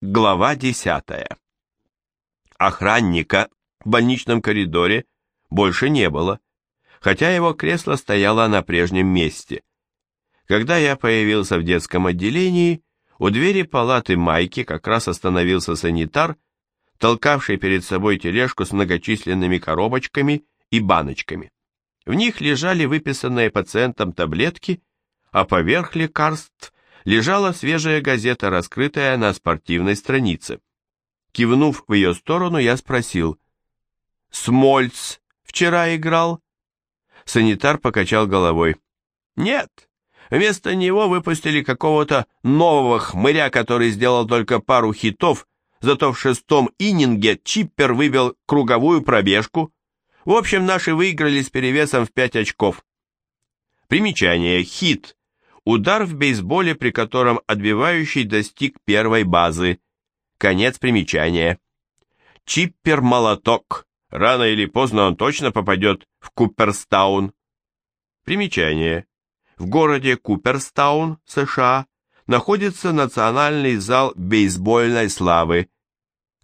Глава десятая. Охранника в больничном коридоре больше не было, хотя его кресло стояло на прежнем месте. Когда я появился в детском отделении, у двери палаты Майки как раз остановился санитар, толкавший перед собой тележку с многочисленными коробочками и баночками. В них лежали выписанные пациентам таблетки, а поверх лекарств лежала свежая газета, раскрытая на спортивной странице. Кивнув в ее сторону, я спросил, «Смольц вчера играл?» Санитар покачал головой. «Нет, вместо него выпустили какого-то нового хмыря, который сделал только пару хитов, зато в шестом ининге Чиппер вывел круговую пробежку. В общем, наши выиграли с перевесом в пять очков». Примечание. Хит Удар в бейсболе, при котором отбивающий достиг первой базы. Конец примечания. Чиппер-молоток. Рано или поздно он точно попадет в Куперстаун. Примечание. В городе Куперстаун, США, находится Национальный зал бейсбольной славы.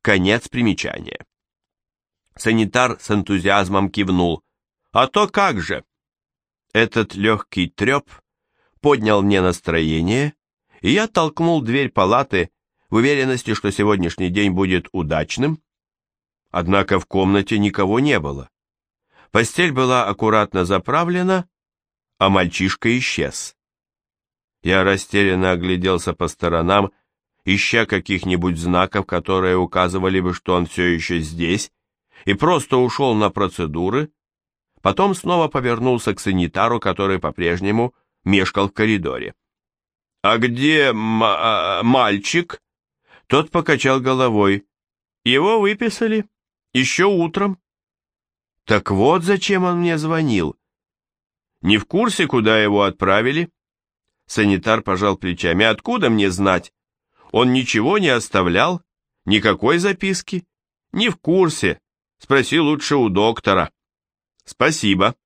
Конец примечания. Санитар с энтузиазмом кивнул. А то как же? Этот легкий треп поднял мне настроение, и я толкнул дверь палаты в уверенности, что сегодняшний день будет удачным. Однако в комнате никого не было. Постель была аккуратно заправлена, а мальчишка исчез. Я растерянно огляделся по сторонам, ища каких-нибудь знаков, которые указывали бы, что он все еще здесь, и просто ушел на процедуры, потом снова повернулся к санитару, который по-прежнему мешкал в коридоре. «А где а, мальчик?» Тот покачал головой. «Его выписали. Еще утром». «Так вот зачем он мне звонил». «Не в курсе, куда его отправили?» Санитар пожал плечами. «Откуда мне знать? Он ничего не оставлял? Никакой записки?» «Не в курсе. Спроси лучше у доктора». «Спасибо».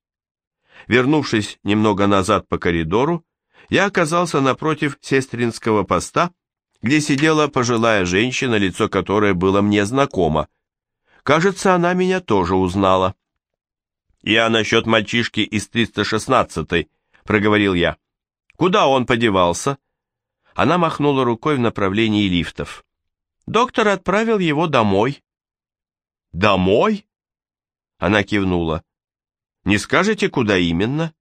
Вернувшись немного назад по коридору, я оказался напротив сестринского поста, где сидела пожилая женщина, лицо которой было мне знакомо. Кажется, она меня тоже узнала. «Я насчет мальчишки из 316-й», — проговорил я. «Куда он подевался?» Она махнула рукой в направлении лифтов. «Доктор отправил его домой». «Домой?» Она кивнула. Не скажете, куда именно?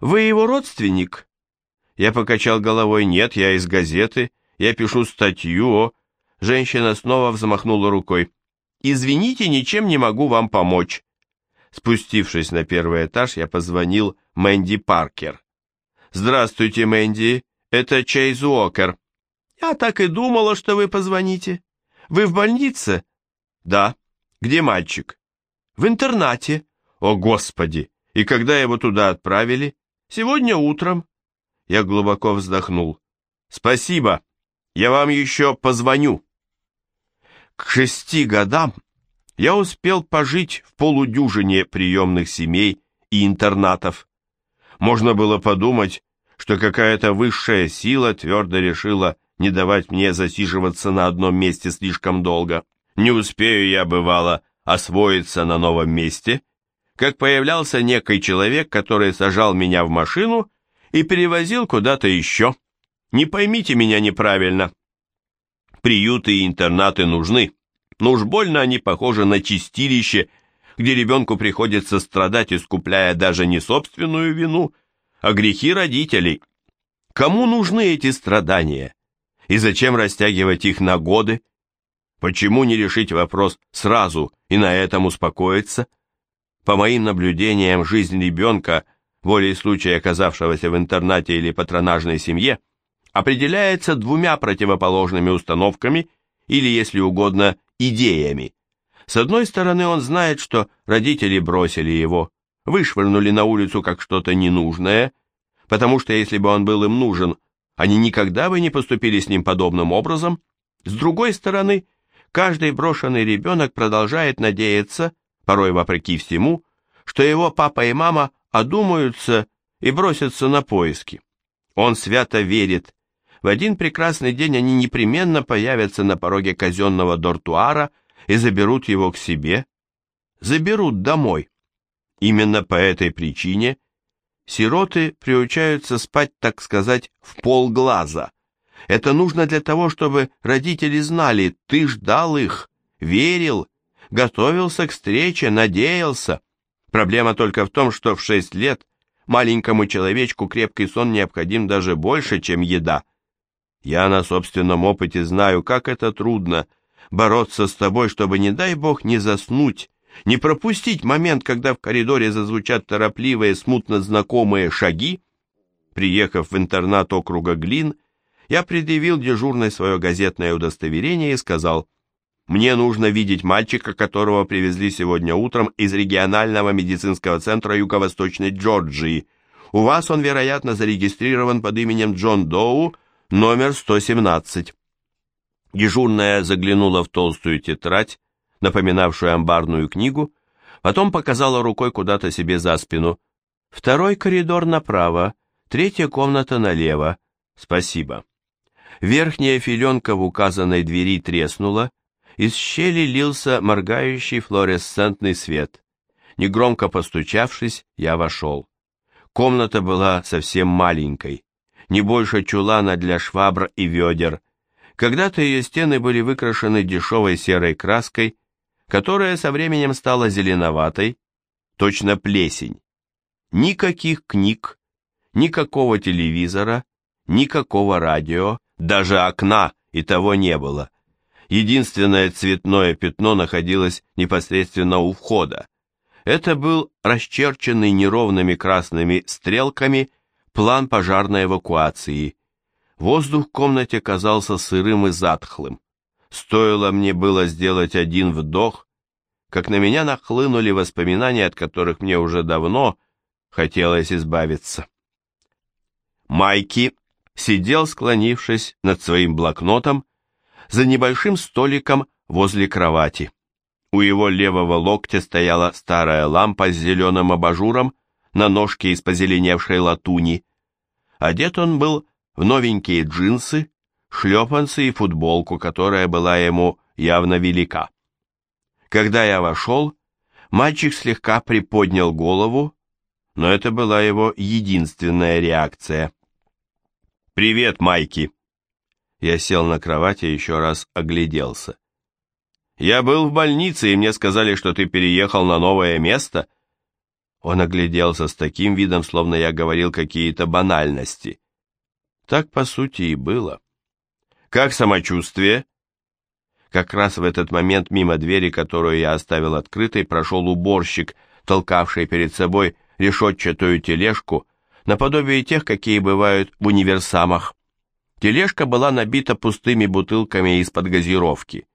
Вы его родственник? Я покачал головой. Нет, я из газеты. Я пишу статью о... Женщина снова взмахнула рукой. Извините, ничем не могу вам помочь. Спустившись на первый этаж, я позвонил Мэнди Паркер. «Здравствуйте, Мэнди, это Чейз Уокер». «Я так и думала, что вы позвоните. Вы в больнице?» «Да». «Где мальчик?» «В интернате». О, Господи! И когда его туда отправили? Сегодня утром. Я глубоко вздохнул. Спасибо. Я вам еще позвоню. К шести годам я успел пожить в полудюжине приемных семей и интернатов. Можно было подумать, что какая-то высшая сила твердо решила не давать мне засиживаться на одном месте слишком долго. Не успею я, бывало, освоиться на новом месте, как появлялся некий человек, который сажал меня в машину и перевозил куда-то еще. Не поймите меня неправильно. Приюты и интернаты нужны, но уж больно они похожи на чистилище, где ребенку приходится страдать, искупляя даже не собственную вину, а грехи родителей. Кому нужны эти страдания? И зачем растягивать их на годы? Почему не решить вопрос сразу и на этом успокоиться? По моим наблюдениям, жизнь ребенка, волей случая оказавшегося в интернате или патронажной семье, определяется двумя противоположными установками или, если угодно, идеями. С одной стороны, он знает, что родители бросили его, вышвырнули на улицу как что-то ненужное, потому что если бы он был им нужен, они никогда бы не поступили с ним подобным образом. С другой стороны, каждый брошенный ребенок продолжает надеяться, порой вопреки всему, что его папа и мама одумаются и бросятся на поиски. Он свято верит, в один прекрасный день они непременно появятся на пороге казенного дортуара и заберут его к себе, заберут домой. Именно по этой причине сироты приучаются спать, так сказать, в полглаза. Это нужно для того, чтобы родители знали, ты ждал их, верил, готовился к встрече, надеялся. Проблема только в том, что в шесть лет маленькому человечку крепкий сон необходим даже больше, чем еда. Я на собственном опыте знаю, как это трудно бороться с тобой, чтобы, не дай бог, не заснуть, не пропустить момент, когда в коридоре зазвучат торопливые, смутно знакомые шаги. Приехав в интернат округа Глин, я предъявил дежурной свое газетное удостоверение и сказал, «Мне нужно видеть мальчика, которого привезли сегодня утром из регионального медицинского центра Юго-Восточной Джорджии. У вас он, вероятно, зарегистрирован под именем Джон Доу, номер 117. Дежурная заглянула в толстую тетрадь, напоминавшую амбарную книгу, потом показала рукой куда-то себе за спину. Второй коридор направо, третья комната налево. Спасибо. Верхняя филенка в указанной двери треснула, из щели лился моргающий флуоресцентный свет. Негромко постучавшись, я вошел. Комната была совсем маленькой не больше чулана для швабр и ведер. Когда-то ее стены были выкрашены дешевой серой краской, которая со временем стала зеленоватой, точно плесень. Никаких книг, никакого телевизора, никакого радио, даже окна и того не было. Единственное цветное пятно находилось непосредственно у входа. Это был расчерченный неровными красными стрелками план пожарной эвакуации. Воздух в комнате казался сырым и затхлым. Стоило мне было сделать один вдох, как на меня нахлынули воспоминания, от которых мне уже давно хотелось избавиться. Майки сидел, склонившись над своим блокнотом, за небольшим столиком возле кровати. У его левого локтя стояла старая лампа с зеленым абажуром, на ножке из позеленевшей латуни. Одет он был в новенькие джинсы, шлепанцы и футболку, которая была ему явно велика. Когда я вошел, мальчик слегка приподнял голову, но это была его единственная реакция. «Привет, Майки!» Я сел на кровати и еще раз огляделся. «Я был в больнице, и мне сказали, что ты переехал на новое место», он огляделся с таким видом, словно я говорил какие-то банальности. Так, по сути, и было. «Как самочувствие?» Как раз в этот момент мимо двери, которую я оставил открытой, прошел уборщик, толкавший перед собой решетчатую тележку, наподобие тех, какие бывают в универсамах. Тележка была набита пустыми бутылками из-под газировки.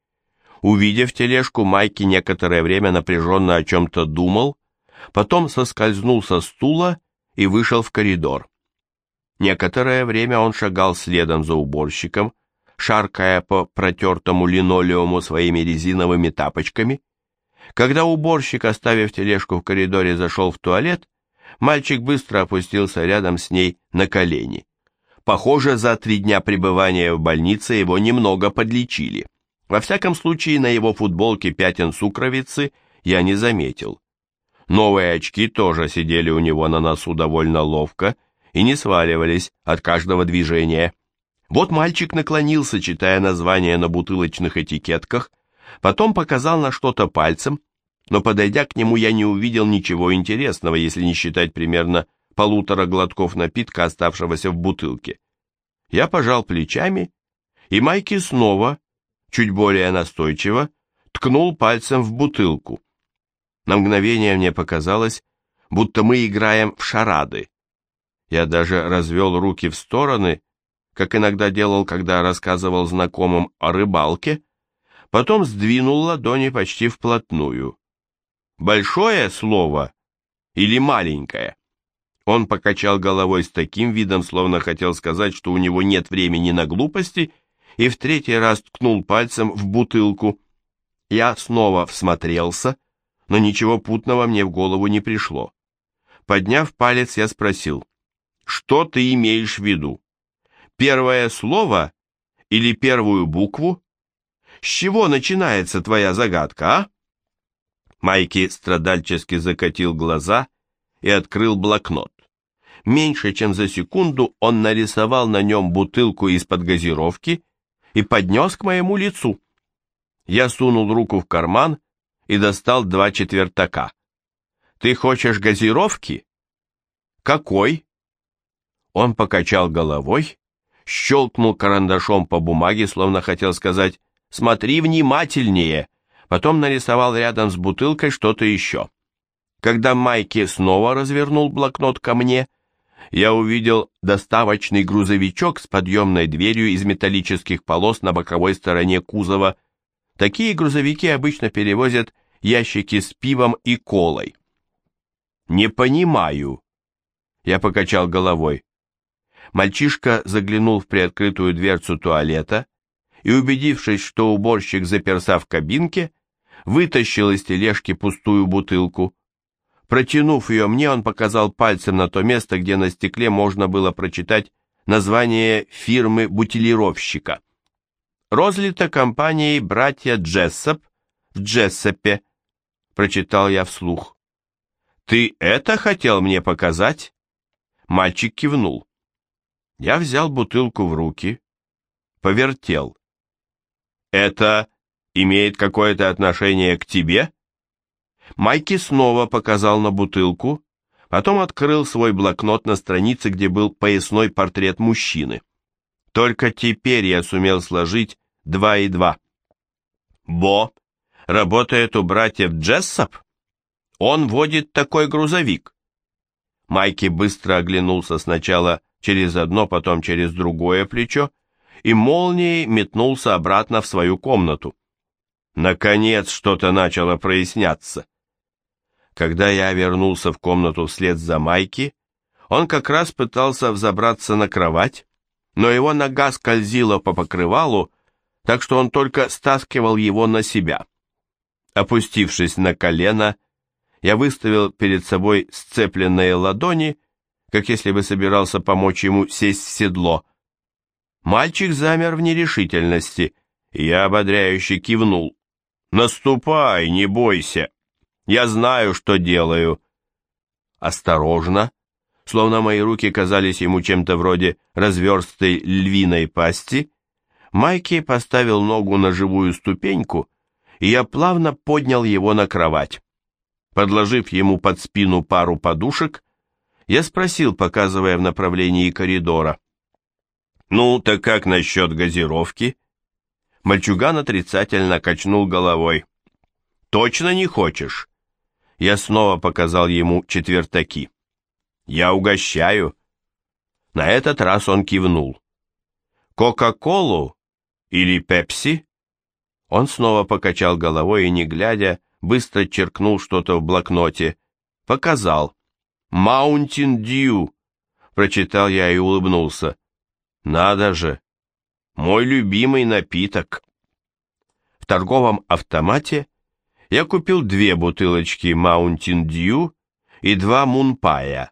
Увидев тележку, Майки некоторое время напряженно о чем-то думал, потом соскользнул со стула и вышел в коридор. Некоторое время он шагал следом за уборщиком, шаркая по протертому линолеуму своими резиновыми тапочками. Когда уборщик, оставив тележку в коридоре, зашел в туалет, мальчик быстро опустился рядом с ней на колени. Похоже, за три дня пребывания в больнице его немного подлечили. Во всяком случае, на его футболке пятен сукровицы я не заметил. Новые очки тоже сидели у него на носу довольно ловко и не сваливались от каждого движения. Вот мальчик наклонился, читая названия на бутылочных этикетках, потом показал на что-то пальцем, но, подойдя к нему, я не увидел ничего интересного, если не считать примерно полутора глотков напитка, оставшегося в бутылке. Я пожал плечами, и Майки снова, чуть более настойчиво, ткнул пальцем в бутылку. На мгновение мне показалось, будто мы играем в шарады. Я даже развел руки в стороны, как иногда делал, когда рассказывал знакомым о рыбалке, потом сдвинул ладони почти вплотную. Большое слово или маленькое? Он покачал головой с таким видом, словно хотел сказать, что у него нет времени на глупости, и в третий раз ткнул пальцем в бутылку. Я снова всмотрелся, но ничего путного мне в голову не пришло. Подняв палец, я спросил, «Что ты имеешь в виду?» Первое слово или первую букву? С чего начинается твоя загадка, а? Майки страдальчески закатил глаза и открыл блокнот. Меньше чем за секунду он нарисовал на нем бутылку из-под газировки и поднес к моему лицу. Я сунул руку в карман и достал два четвертака. «Ты хочешь газировки?» «Какой?» Он покачал головой, щелкнул карандашом по бумаге, словно хотел сказать «Смотри внимательнее», потом нарисовал рядом с бутылкой что-то еще. Когда Майки снова развернул блокнот ко мне, я увидел доставочный грузовичок с подъемной дверью из металлических полос на боковой стороне кузова. Такие грузовики обычно перевозят ящики с пивом и колой. «Не понимаю», — я покачал головой. Мальчишка заглянул в приоткрытую дверцу туалета и, убедившись, что уборщик заперся в кабинке, вытащил из тележки пустую бутылку. Протянув ее мне, он показал пальцем на то место, где на стекле можно было прочитать название фирмы-бутилировщика. Розлито компанией «Братья Джессоп» в Джессопе, прочитал я вслух. «Ты это хотел мне показать?» Мальчик кивнул. Я взял бутылку в руки, повертел. «Это имеет какое-то отношение к тебе?» Майки снова показал на бутылку, потом открыл свой блокнот на странице, где был поясной портрет мужчины. Только теперь я сумел сложить два и два. Бо работает у братьев Джессоп? Он водит такой грузовик. Майки быстро оглянулся сначала через одно, потом через другое плечо и молнией метнулся обратно в свою комнату. Наконец что-то начало проясняться. Когда я вернулся в комнату вслед за Майки, он как раз пытался взобраться на кровать, но его нога скользила по покрывалу, так что он только стаскивал его на себя. Опустившись на колено, я выставил перед собой сцепленные ладони, как если бы собирался помочь ему сесть в седло. Мальчик замер в нерешительности, и я ободряюще кивнул. «Наступай, не бойся!» Я знаю, что делаю. Осторожно, словно мои руки казались ему чем-то вроде разверстой львиной пасти, Майки поставил ногу на живую ступеньку, и я плавно поднял его на кровать. Подложив ему под спину пару подушек, я спросил, показывая в направлении коридора. «Ну, так как насчет газировки?» Мальчуган отрицательно качнул головой. «Точно не хочешь?» Я снова показал ему четвертаки. «Я угощаю». На этот раз он кивнул. «Кока-колу или пепси?» Он снова покачал головой и, не глядя, быстро черкнул что-то в блокноте. Показал. «Маунтин Дью», — прочитал я и улыбнулся. «Надо же! Мой любимый напиток!» В торговом автомате я купил две бутылочки Mountain Dew и два Мунпая.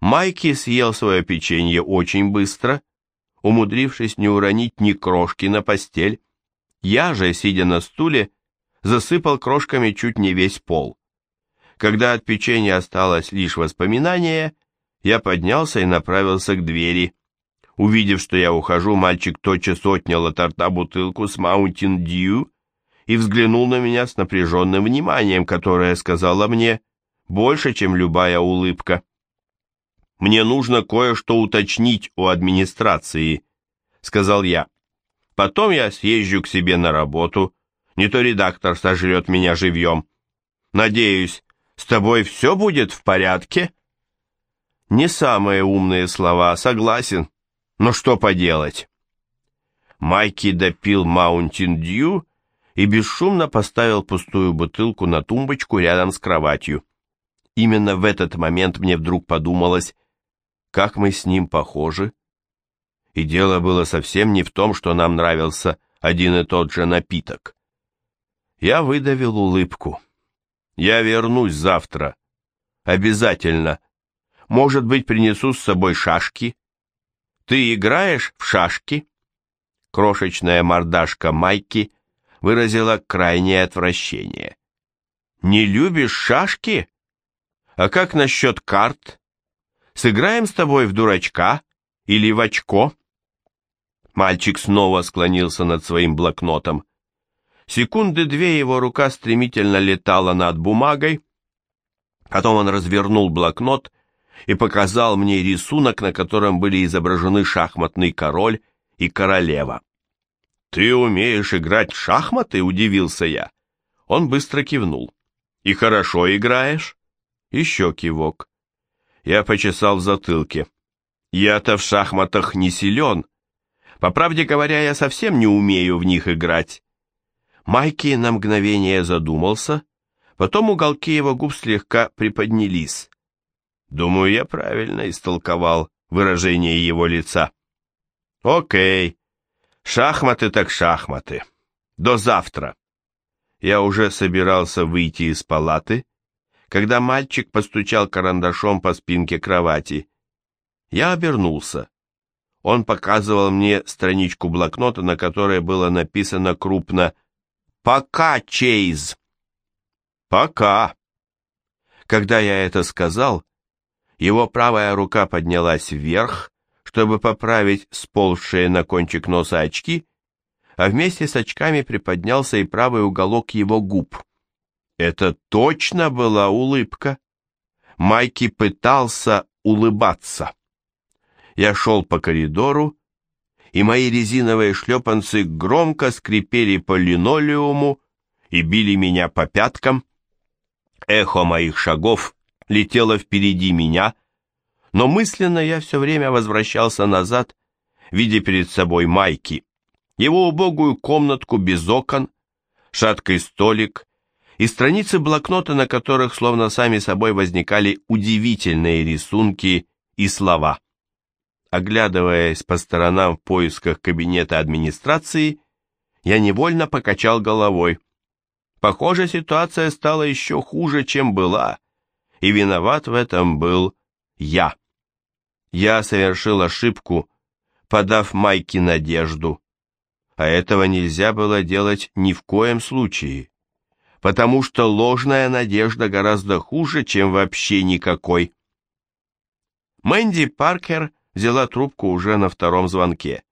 Майки съел свое печенье очень быстро, умудрившись не уронить ни крошки на постель. Я же, сидя на стуле, засыпал крошками чуть не весь пол. Когда от печенья осталось лишь воспоминание, я поднялся и направился к двери. Увидев, что я ухожу, мальчик тотчас отнял от рта бутылку с Mountain Dew и взглянул на меня с напряженным вниманием, которое сказала мне больше, чем любая улыбка. «Мне нужно кое-что уточнить у администрации», — сказал я. «Потом я съезжу к себе на работу, не то редактор сожрет меня живьем. Надеюсь, с тобой все будет в порядке?» Не самые умные слова, согласен, но что поделать? Майки допил Mountain Dew и бесшумно поставил пустую бутылку на тумбочку рядом с кроватью. Именно в этот момент мне вдруг подумалось, как мы с ним похожи. И дело было совсем не в том, что нам нравился один и тот же напиток. Я выдавил улыбку. Я вернусь завтра. Обязательно. Может быть, принесу с собой шашки. Ты играешь в шашки?» Крошечная мордашка Майки выразила крайнее отвращение. «Не любишь шашки? А как насчет карт? Сыграем с тобой в дурачка или в очко?» Мальчик снова склонился над своим блокнотом. Секунды две его рука стремительно летала над бумагой, потом он развернул блокнот и показал мне рисунок, на котором были изображены шахматный король и королева. «Ты умеешь играть в шахматы?» – удивился я. Он быстро кивнул. «И хорошо играешь?» Еще кивок. Я почесал в затылке. «Я-то в шахматах не силен. По правде говоря, я совсем не умею в них играть. Майки на мгновение задумался, потом уголки его губ слегка приподнялись. Думаю, я правильно истолковал выражение его лица. Окей, шахматы так шахматы. До завтра. Я уже собирался выйти из палаты, когда мальчик постучал карандашом по спинке кровати. Я обернулся. Он показывал мне страничку блокнота, на которой было написано крупно Пока, Чейз. Пока. Когда я это сказал, его правая рука поднялась вверх, чтобы поправить сползшие на кончик носа очки, а вместе с очками приподнялся и правый уголок его губ. Это точно была улыбка. Майки пытался улыбаться. Я шел по коридору, и мои резиновые шлепанцы громко скрипели по линолеуму и били меня по пяткам. Эхо моих шагов летело впереди меня, но мысленно я все время возвращался назад, видя перед собой Майки, его убогую комнатку без окон, шаткий столик и страницы блокнота, на которых словно сами собой возникали удивительные рисунки и слова. Оглядываясь по сторонам в поисках кабинета администрации, я невольно покачал головой. Похоже, ситуация стала еще хуже, чем была, и виноват в этом был я. Я совершил ошибку, подав Майке надежду, а этого нельзя было делать ни в коем случае, потому что ложная надежда гораздо хуже, чем вообще никакой. Мэнди Паркер взяла трубку уже на втором звонке.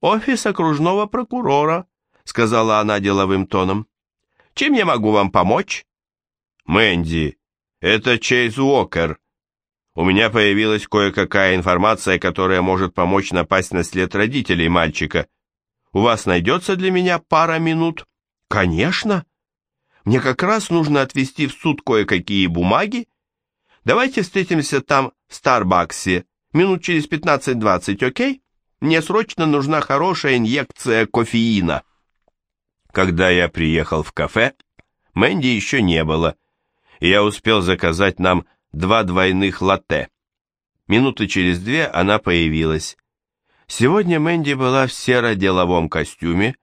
«Офис окружного прокурора», — сказала она деловым тоном. «Чем я могу вам помочь?» «Мэнди, это Чейз Уокер. У меня появилась кое-какая информация, которая может помочь напасть на след родителей мальчика. У вас найдется для меня пара минут?» «Конечно. Мне как раз нужно отвезти в суд кое-какие бумаги. Давайте встретимся там в Старбаксе Минут через 15-20, окей? Мне срочно нужна хорошая инъекция кофеина. Когда я приехал в кафе, Мэнди еще не было, я успел заказать нам два двойных латте. Минуты через две она появилась. Сегодня Мэнди была в серо-деловом костюме,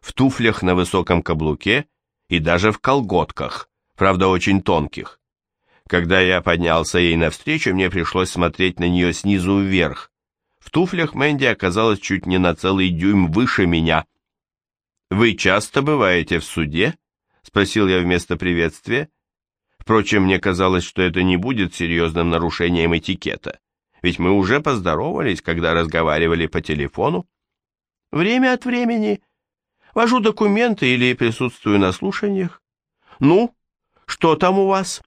в туфлях на высоком каблуке и даже в колготках, правда очень тонких. Когда я поднялся ей навстречу, мне пришлось смотреть на нее снизу вверх. В туфлях Мэнди оказалась чуть не на целый дюйм выше меня. «Вы часто бываете в суде?» — спросил я вместо приветствия. Впрочем, мне казалось, что это не будет серьезным нарушением этикета, ведь мы уже поздоровались, когда разговаривали по телефону. «Время от времени. Вожу документы или присутствую на слушаниях. Ну, что там у вас?»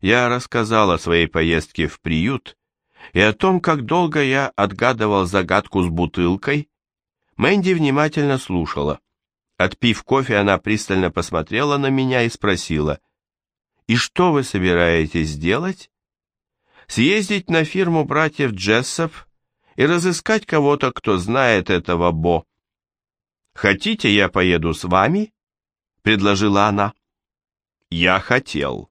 я рассказал о своей поездке в приют и о том, как долго я отгадывал загадку с бутылкой. Мэнди внимательно слушала. Отпив кофе, она пристально посмотрела на меня и спросила, «И что вы собираетесь делать?» «Съездить на фирму братьев Джессоп и разыскать кого-то, кто знает этого Бо». «Хотите, я поеду с вами?» — предложила она. «Я хотел».